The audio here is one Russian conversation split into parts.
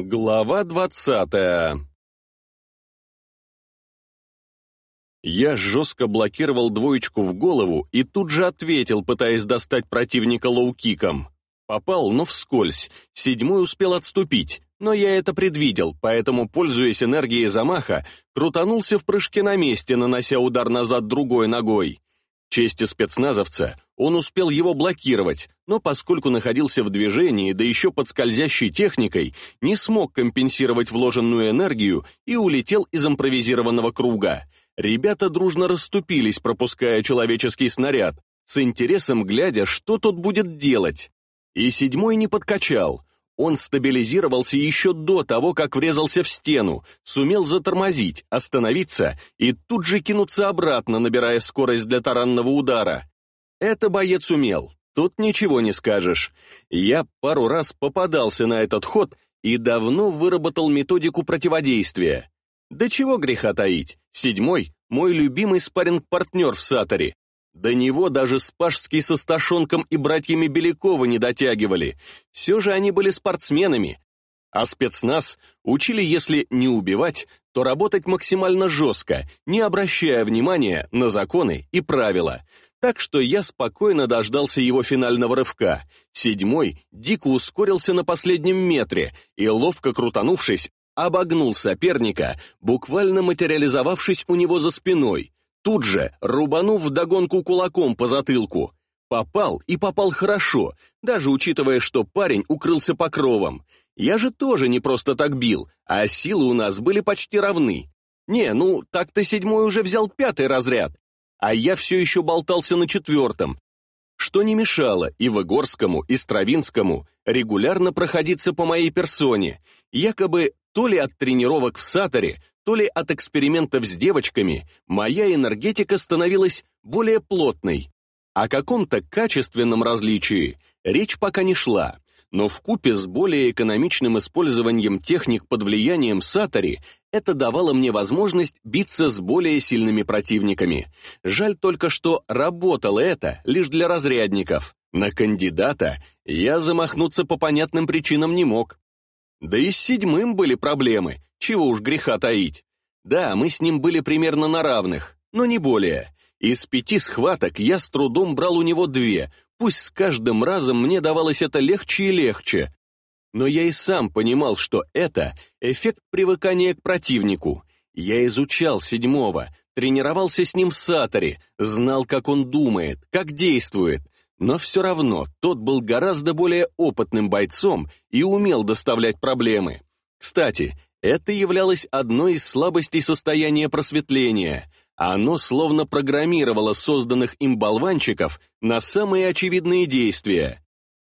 Глава двадцатая Я жестко блокировал двоечку в голову и тут же ответил, пытаясь достать противника лоу-киком. Попал, но вскользь. Седьмой успел отступить, но я это предвидел, поэтому, пользуясь энергией замаха, крутанулся в прыжке на месте, нанося удар назад другой ногой. К чести спецназовца, он успел его блокировать, но поскольку находился в движении, да еще под скользящей техникой, не смог компенсировать вложенную энергию и улетел из импровизированного круга. Ребята дружно расступились, пропуская человеческий снаряд, с интересом глядя, что тот будет делать. И седьмой не подкачал. Он стабилизировался еще до того, как врезался в стену, сумел затормозить, остановиться и тут же кинуться обратно, набирая скорость для таранного удара. Это боец умел, тут ничего не скажешь. Я пару раз попадался на этот ход и давно выработал методику противодействия. Да чего греха таить, седьмой — мой любимый спарринг-партнер в Саторе. До него даже Спашский со Сташонком и братьями Белякова не дотягивали. Все же они были спортсменами. А спецназ учили, если не убивать, то работать максимально жестко, не обращая внимания на законы и правила. Так что я спокойно дождался его финального рывка. Седьмой дико ускорился на последнем метре и, ловко крутанувшись, обогнул соперника, буквально материализовавшись у него за спиной, тут же рубанув вдогонку кулаком по затылку. Попал и попал хорошо, даже учитывая, что парень укрылся покровом. Я же тоже не просто так бил, а силы у нас были почти равны. Не, ну, так-то седьмой уже взял пятый разряд, а я все еще болтался на четвертом, что не мешало и Выгорскому, и Стравинскому регулярно проходиться по моей персоне, якобы то ли от тренировок в Саторе, то ли от экспериментов с девочками, моя энергетика становилась более плотной. О каком-то качественном различии речь пока не шла, но в купе с более экономичным использованием техник под влиянием Сатори это давало мне возможность биться с более сильными противниками. Жаль только, что работало это лишь для разрядников. На кандидата я замахнуться по понятным причинам не мог. Да и с седьмым были проблемы, чего уж греха таить. Да, мы с ним были примерно на равных, но не более. Из пяти схваток я с трудом брал у него две, пусть с каждым разом мне давалось это легче и легче. Но я и сам понимал, что это эффект привыкания к противнику. Я изучал седьмого, тренировался с ним в Саторе, знал, как он думает, как действует, но все равно тот был гораздо более опытным бойцом и умел доставлять проблемы. Кстати, это являлось одной из слабостей состояния просветления. Оно словно программировало созданных им болванчиков на самые очевидные действия.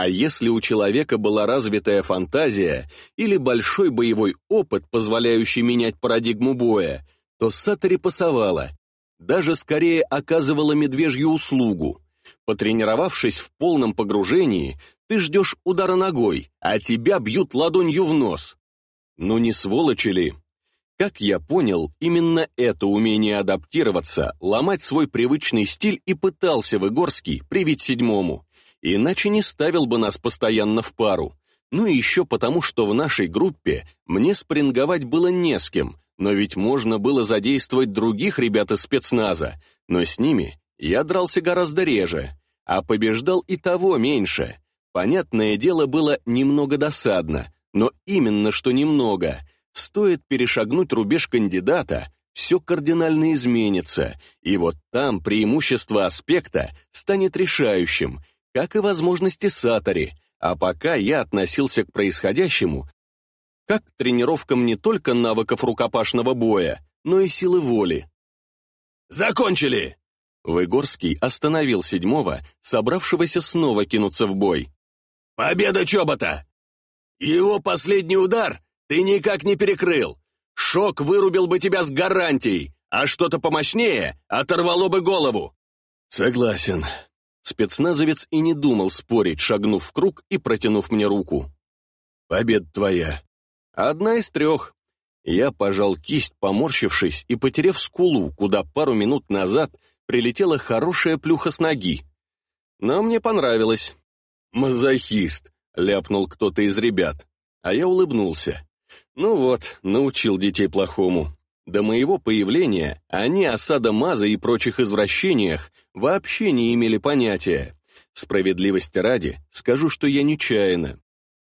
А если у человека была развитая фантазия или большой боевой опыт, позволяющий менять парадигму боя, то Сатори пасовала, даже скорее оказывала медвежью услугу. Потренировавшись в полном погружении, ты ждешь удара ногой, а тебя бьют ладонью в нос. Ну не сволочи ли? Как я понял, именно это умение адаптироваться, ломать свой привычный стиль и пытался Выгорский привить седьмому. Иначе не ставил бы нас постоянно в пару. Ну и еще потому, что в нашей группе мне спринговать было не с кем, но ведь можно было задействовать других ребят из спецназа, но с ними я дрался гораздо реже, а побеждал и того меньше. Понятное дело, было немного досадно, но именно что немного — Стоит перешагнуть рубеж кандидата, все кардинально изменится, и вот там преимущество аспекта станет решающим, как и возможности Сатори, а пока я относился к происходящему как к тренировкам не только навыков рукопашного боя, но и силы воли. «Закончили!» Выгорский остановил седьмого, собравшегося снова кинуться в бой. «Победа Чобота! Его последний удар ты никак не перекрыл. Шок вырубил бы тебя с гарантией, а что-то помощнее оторвало бы голову. Согласен. Спецназовец и не думал спорить, шагнув в круг и протянув мне руку. Победа твоя. Одна из трех. Я пожал кисть, поморщившись и потеряв скулу, куда пару минут назад прилетела хорошая плюха с ноги. Но мне понравилось. «Мазохист», — ляпнул кто-то из ребят, а я улыбнулся. Ну вот, научил детей плохому. До моего появления они о садомаза и прочих извращениях вообще не имели понятия. Справедливости ради, скажу, что я нечаянно.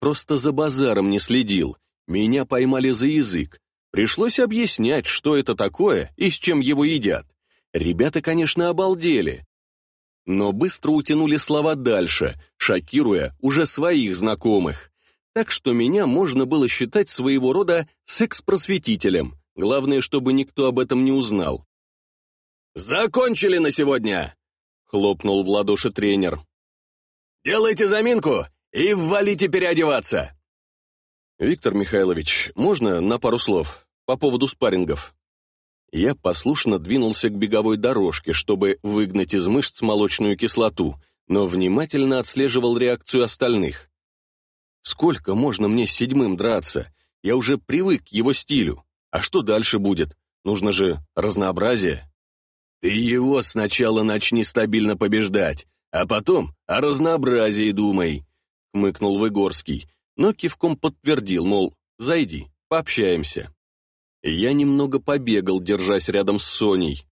Просто за базаром не следил. Меня поймали за язык. Пришлось объяснять, что это такое и с чем его едят. Ребята, конечно, обалдели. Но быстро утянули слова дальше, шокируя уже своих знакомых так что меня можно было считать своего рода секс-просветителем. Главное, чтобы никто об этом не узнал. «Закончили на сегодня!» — хлопнул в ладоши тренер. «Делайте заминку и валите переодеваться!» «Виктор Михайлович, можно на пару слов по поводу спаррингов?» Я послушно двинулся к беговой дорожке, чтобы выгнать из мышц молочную кислоту, но внимательно отслеживал реакцию остальных. Сколько можно мне с седьмым драться? Я уже привык к его стилю. А что дальше будет? Нужно же разнообразие. Ты его сначала начни стабильно побеждать, а потом о разнообразии думай, хмыкнул Выгорский, но кивком подтвердил, мол, зайди, пообщаемся. Я немного побегал, держась рядом с Соней.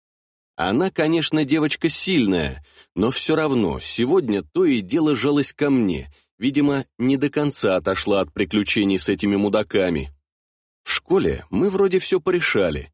Она, конечно, девочка сильная, но все равно сегодня то и дело жалось ко мне — видимо, не до конца отошла от приключений с этими мудаками. В школе мы вроде все порешали.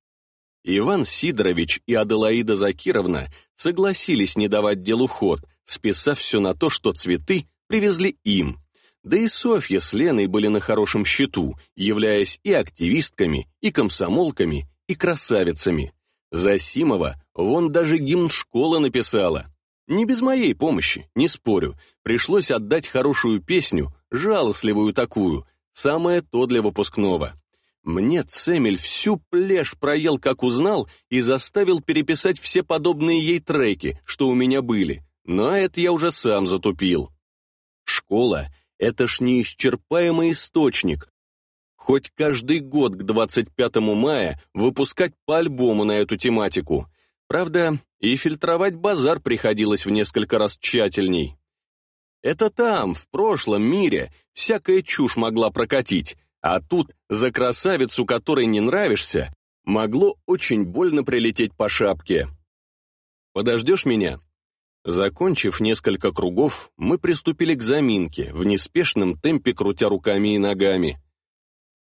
Иван Сидорович и Аделаида Закировна согласились не давать делу ход, списав все на то, что цветы привезли им. Да и Софья с Леной были на хорошем счету, являясь и активистками, и комсомолками, и красавицами. Засимова вон даже гимн школы написала. Не без моей помощи, не спорю. Пришлось отдать хорошую песню, жалостливую такую, самое то для выпускного. Мне Цемель всю плешь проел, как узнал, и заставил переписать все подобные ей треки, что у меня были. Но это я уже сам затупил. Школа — это ж неисчерпаемый источник. Хоть каждый год к 25 мая выпускать по альбому на эту тематику. Правда, и фильтровать базар приходилось в несколько раз тщательней. Это там, в прошлом мире, всякая чушь могла прокатить, а тут за красавицу, которой не нравишься, могло очень больно прилететь по шапке. «Подождешь меня?» Закончив несколько кругов, мы приступили к заминке, в неспешном темпе крутя руками и ногами.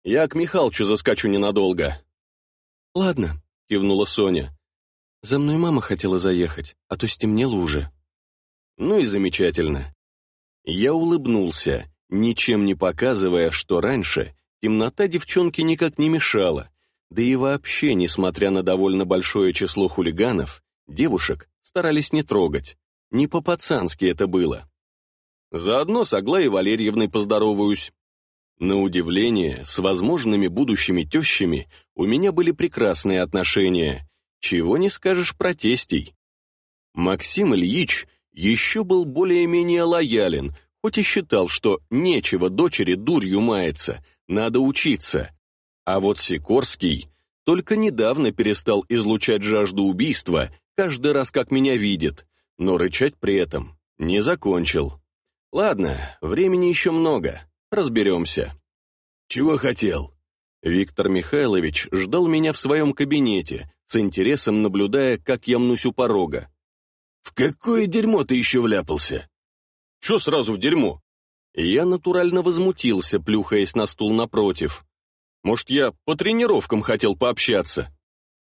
«Я к Михалчу заскочу ненадолго». «Ладно», — кивнула Соня. За мной мама хотела заехать, а то стемнело уже. Ну и замечательно. Я улыбнулся, ничем не показывая, что раньше темнота девчонке никак не мешала, да и вообще, несмотря на довольно большое число хулиганов, девушек старались не трогать. Не по-пацански это было. Заодно с Аглаей Валерьевной поздороваюсь. На удивление, с возможными будущими тещами у меня были прекрасные отношения, чего не скажешь про тестей. Максим Ильич еще был более-менее лоялен, хоть и считал, что нечего дочери дурью маяться, надо учиться. А вот Сикорский только недавно перестал излучать жажду убийства, каждый раз как меня видит, но рычать при этом не закончил. Ладно, времени еще много, разберемся. «Чего хотел?» Виктор Михайлович ждал меня в своем кабинете, с интересом наблюдая, как я мнусь у порога. «В какое дерьмо ты еще вляпался?» «Че сразу в дерьмо?» Я натурально возмутился, плюхаясь на стул напротив. «Может, я по тренировкам хотел пообщаться?»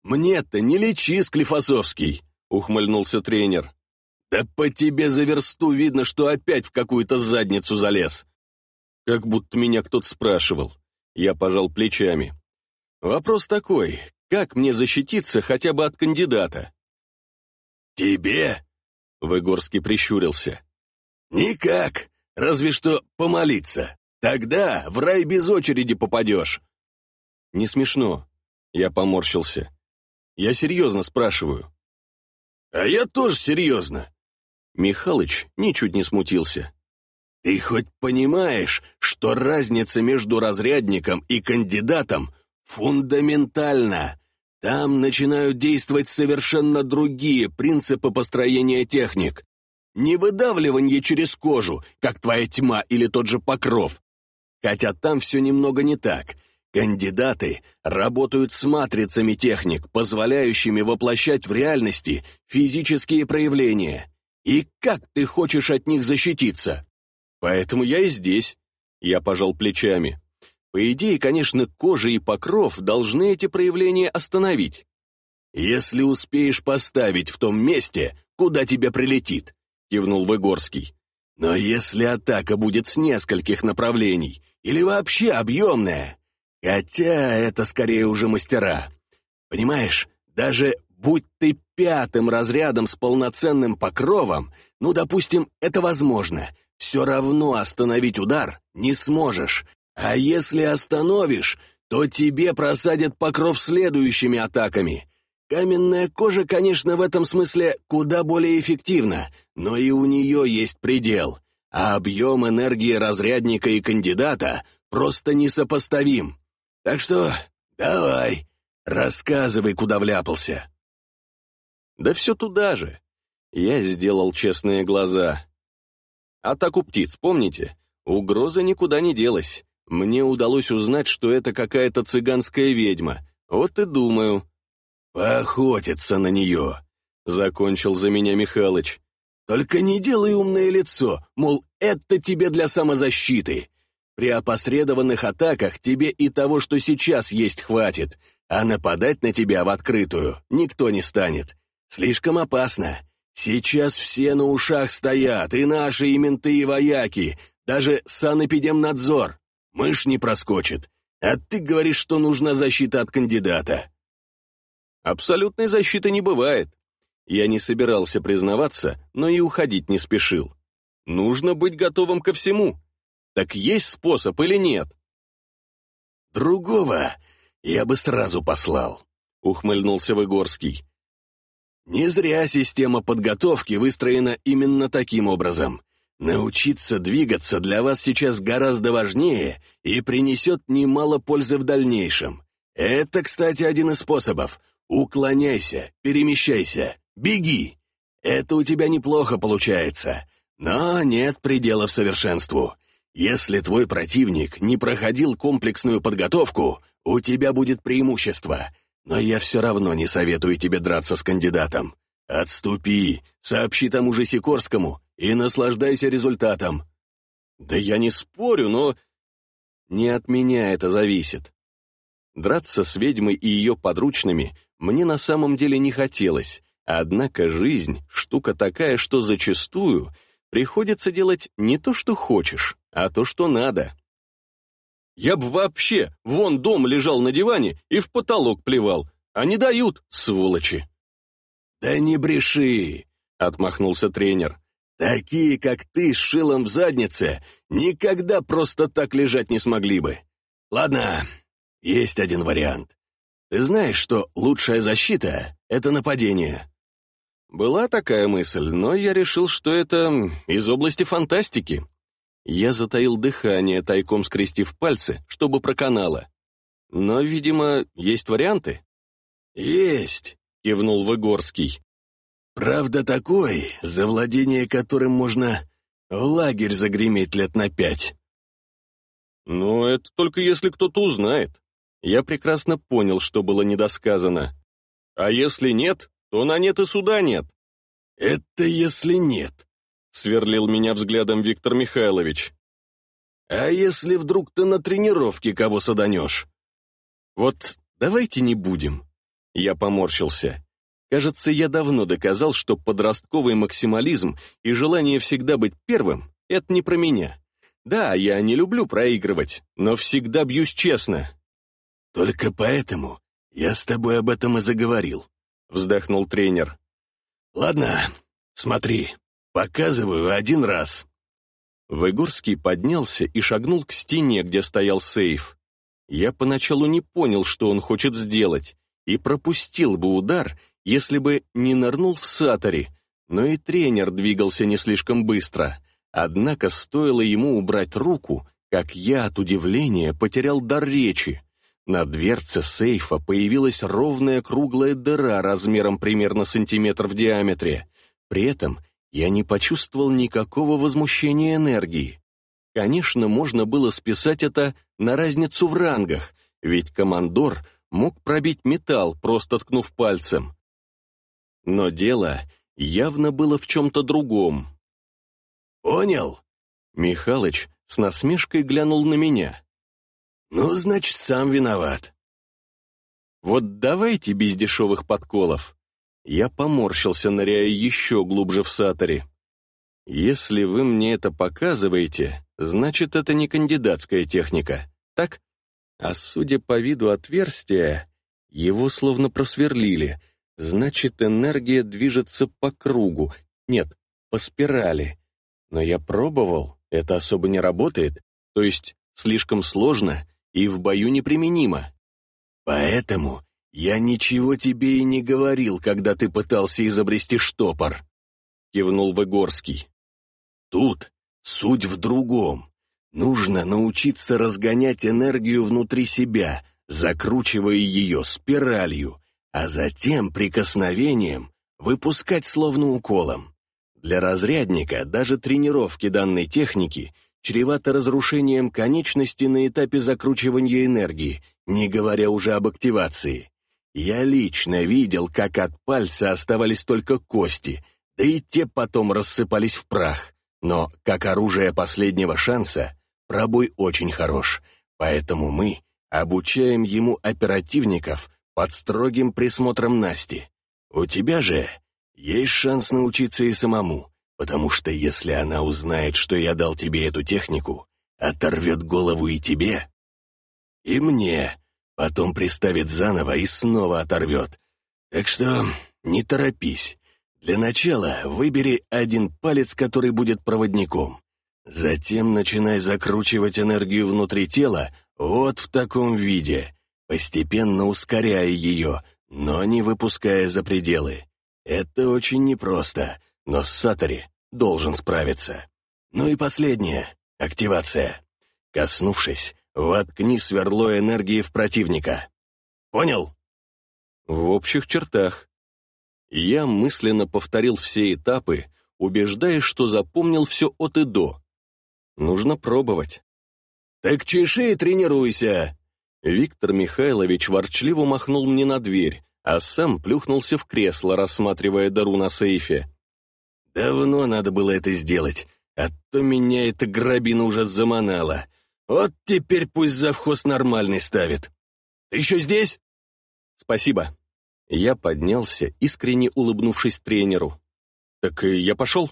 «Мне-то не лечи, Склифосовский!» — ухмыльнулся тренер. «Да по тебе за версту видно, что опять в какую-то задницу залез!» Как будто меня кто-то спрашивал. Я пожал плечами. «Вопрос такой, как мне защититься хотя бы от кандидата? «Тебе?» — Выгорский прищурился. «Никак, разве что помолиться. Тогда в рай без очереди попадешь». «Не смешно», — я поморщился. «Я серьезно спрашиваю». «А я тоже серьезно». Михалыч ничуть не смутился. «Ты хоть понимаешь, что разница между разрядником и кандидатом фундаментальна?» Там начинают действовать совершенно другие принципы построения техник. Не выдавливание через кожу, как твоя тьма или тот же покров. Хотя там все немного не так. Кандидаты работают с матрицами техник, позволяющими воплощать в реальности физические проявления. И как ты хочешь от них защититься? Поэтому я и здесь. Я пожал плечами. По идее, конечно, кожа и покров должны эти проявления остановить. Если успеешь поставить в том месте, куда тебе прилетит, кивнул Выгорский. Но если атака будет с нескольких направлений, или вообще объемная, хотя это скорее уже мастера. Понимаешь, даже будь ты пятым разрядом с полноценным покровом, ну, допустим, это возможно, все равно остановить удар не сможешь, а если остановишь, то тебе просадят покров следующими атаками. Каменная кожа, конечно, в этом смысле куда более эффективна, но и у нее есть предел, а объем энергии разрядника и кандидата просто несопоставим. Так что давай, рассказывай, куда вляпался. Да все туда же. Я сделал честные глаза. Атаку птиц, помните? Угроза никуда не делась. Мне удалось узнать, что это какая-то цыганская ведьма. Вот и думаю. «Поохотиться на нее», — закончил за меня Михалыч. «Только не делай умное лицо, мол, это тебе для самозащиты. При опосредованных атаках тебе и того, что сейчас есть, хватит, а нападать на тебя в открытую никто не станет. Слишком опасно. Сейчас все на ушах стоят, и наши, и менты, и вояки, даже санэпидемнадзор. Мышь не проскочит. А ты говоришь, что нужна защита от кандидата. Абсолютной защиты не бывает. Я не собирался признаваться, но и уходить не спешил. Нужно быть готовым ко всему. Так есть способ или нет? Другого я бы сразу послал, ухмыльнулся Выгорский. Не зря система подготовки выстроена именно таким образом. Научиться двигаться для вас сейчас гораздо важнее и принесет немало пользы в дальнейшем. Это, кстати, один из способов. Уклоняйся, перемещайся, беги. Это у тебя неплохо получается, но нет пределов совершенству. Если твой противник не проходил комплексную подготовку, у тебя будет преимущество. Но я все равно не советую тебе драться с кандидатом. Отступи, сообщи тому же Сикорскому, и наслаждайся результатом. Да я не спорю, но... Не от меня это зависит. Драться с ведьмой и ее подручными мне на самом деле не хотелось, однако жизнь — штука такая, что зачастую приходится делать не то, что хочешь, а то, что надо. Я б вообще вон дом лежал на диване и в потолок плевал, а не дают, сволочи. «Да не бреши!» — отмахнулся тренер. Такие, как ты, с шилом в заднице, никогда просто так лежать не смогли бы. Ладно, есть один вариант. Ты знаешь, что лучшая защита — это нападение. Была такая мысль, но я решил, что это из области фантастики. Я затаил дыхание, тайком скрестив пальцы, чтобы проканало. Но, видимо, есть варианты? «Есть», — кивнул Выгорский. Правда такой, за владение которым можно в лагерь загреметь лет на пять. Ну, это только если кто-то узнает. Я прекрасно понял, что было недосказано. А если нет, то на нет и суда нет. Это если нет, сверлил меня взглядом Виктор Михайлович. А если вдруг ты на тренировке кого саданешь? Вот давайте не будем. Я поморщился. Кажется, я давно доказал, что подростковый максимализм и желание всегда быть первым — это не про меня. Да, я не люблю проигрывать, но всегда бьюсь честно. «Только поэтому я с тобой об этом и заговорил», — вздохнул тренер. «Ладно, смотри, показываю один раз». Выгорский поднялся и шагнул к стене, где стоял сейф. Я поначалу не понял, что он хочет сделать, и пропустил бы удар, если бы не нырнул в сатори, но и тренер двигался не слишком быстро. Однако стоило ему убрать руку, как я от удивления потерял дар речи. На дверце сейфа появилась ровная круглая дыра размером примерно сантиметр в диаметре. При этом я не почувствовал никакого возмущения энергии. Конечно, можно было списать это на разницу в рангах, ведь командор мог пробить металл, просто ткнув пальцем. Но дело явно было в чем-то другом. «Понял?» Михалыч с насмешкой глянул на меня. «Ну, значит, сам виноват». «Вот давайте без дешевых подколов». Я поморщился, ныряя еще глубже в саторе. «Если вы мне это показываете, значит, это не кандидатская техника, так? А судя по виду отверстия, его словно просверлили, значит, энергия движется по кругу, нет, по спирали. Но я пробовал, это особо не работает, то есть слишком сложно и в бою неприменимо. Поэтому я ничего тебе и не говорил, когда ты пытался изобрести штопор, кивнул Выгорский. Тут суть в другом. Нужно научиться разгонять энергию внутри себя, закручивая ее спиралью, а затем прикосновением выпускать словно уколом. Для разрядника даже тренировки данной техники чреваты разрушением конечности на этапе закручивания энергии, не говоря уже об активации. Я лично видел, как от пальца оставались только кости, да и те потом рассыпались в прах. Но, как оружие последнего шанса, пробой очень хорош, поэтому мы обучаем ему оперативников под строгим присмотром Насти. У тебя же есть шанс научиться и самому, потому что если она узнает, что я дал тебе эту технику, оторвет голову и тебе, и мне, потом приставит заново и снова оторвет. Так что не торопись. Для начала выбери один палец, который будет проводником. Затем начинай закручивать энергию внутри тела вот в таком виде, постепенно ускоряя ее, но не выпуская за пределы. Это очень непросто, но Сатори должен справиться. Ну и последнее — активация. Коснувшись, воткни сверло энергии в противника. Понял? В общих чертах. Я мысленно повторил все этапы, убеждаясь, что запомнил все от и до. Нужно пробовать. «Так чеши и тренируйся!» Виктор Михайлович ворчливо махнул мне на дверь, а сам плюхнулся в кресло, рассматривая дару на сейфе. «Давно надо было это сделать, а то меня эта грабина уже заманала. Вот теперь пусть завхоз нормальный ставит. Ты еще здесь?» «Спасибо». Я поднялся, искренне улыбнувшись тренеру. «Так я пошел?»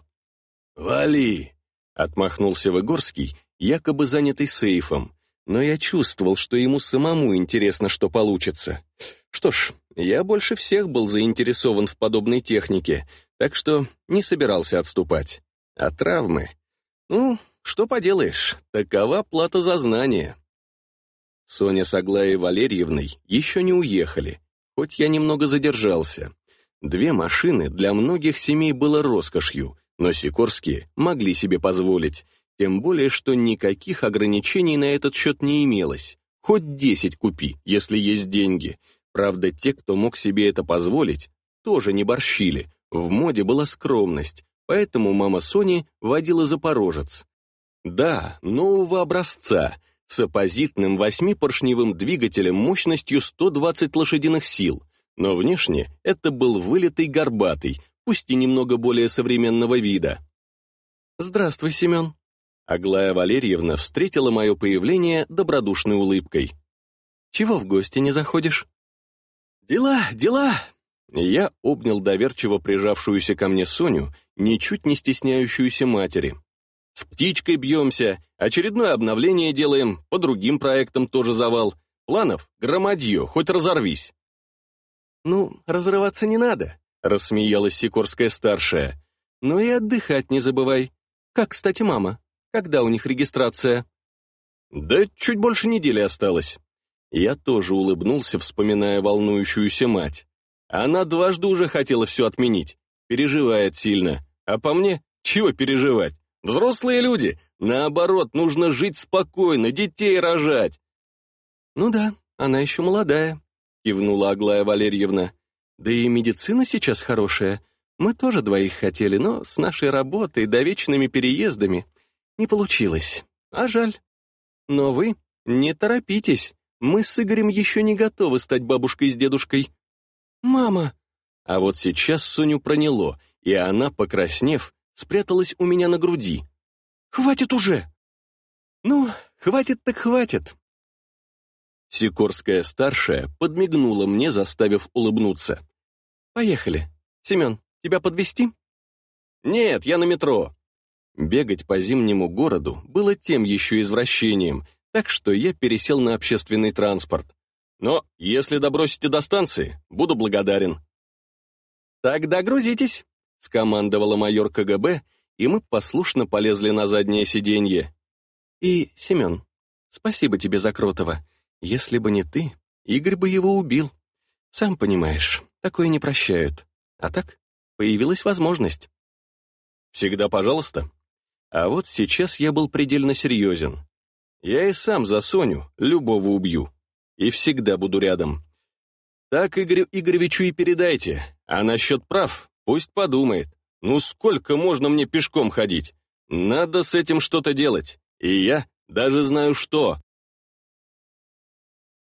«Вали!» — отмахнулся Выгорский, якобы занятый сейфом, но я чувствовал, что ему самому интересно, что получится. Что ж, я больше всех был заинтересован в подобной технике, так что не собирался отступать. А травмы? Ну, что поделаешь, такова плата за знание. Соня с Аглаей Валерьевной еще не уехали, хоть я немного задержался. Две машины для многих семей было роскошью, но Сикорские могли себе позволить, тем более, что никаких ограничений на этот счет не имелось. Хоть десять купи, если есть деньги. Правда, те, кто мог себе это позволить, тоже не борщили. В моде была скромность, поэтому мама Сони водила запорожец. Да, нового образца, с оппозитным восьмипоршневым двигателем мощностью 120 лошадиных сил, но внешне это был вылитый горбатый, пусть и немного более современного вида. «Здравствуй, Семен», Аглая Валерьевна встретила мое появление добродушной улыбкой. «Чего в гости не заходишь?» «Дела, дела!» Я обнял доверчиво прижавшуюся ко мне Соню, ничуть не стесняющуюся матери. «С птичкой бьемся, очередное обновление делаем, по другим проектам тоже завал. Планов громадье, хоть разорвись». «Ну, разрываться не надо», — рассмеялась Сикорская-старшая. «Но и отдыхать не забывай. Как, кстати, мама?» Когда у них регистрация?» «Да чуть больше недели осталось». Я тоже улыбнулся, вспоминая волнующуюся мать. Она дважды уже хотела все отменить. Переживает сильно. А по мне, чего переживать? Взрослые люди. Наоборот, нужно жить спокойно, детей рожать. «Ну да, она еще молодая», — кивнула Аглая Валерьевна. «Да и медицина сейчас хорошая. Мы тоже двоих хотели, но с нашей работой да вечными переездами не получилось, а жаль. Но вы не торопитесь, Мы с Игорем еще не готовы стать бабушкой с дедушкой. Мама! А вот сейчас Соню проняло, и она, покраснев, спряталась у меня на груди. «Хватит уже!» «Ну, хватит так хватит!» Сикорская старшая подмигнула мне, заставив улыбнуться. «Поехали. Семен, тебя подвести? «Нет, я на метро». Бегать по зимнему городу было тем еще извращением, так что я пересел на общественный транспорт. Но если добросите до станции, буду благодарен. «Тогда грузитесь», — скомандовала майор КГБ, и мы послушно полезли на заднее сиденье. «И, Семен, спасибо тебе за Кротова. Если бы не ты, Игорь бы его убил. Сам понимаешь, такое не прощают. А так, появилась возможность». «Всегда пожалуйста». А вот сейчас я был предельно серьезен. Я и сам за Соню любого убью. И всегда буду рядом. Так Игорю Игоревичу и передайте. А насчет прав пусть подумает. Ну сколько можно мне пешком ходить? Надо с этим что-то делать. И я даже знаю что.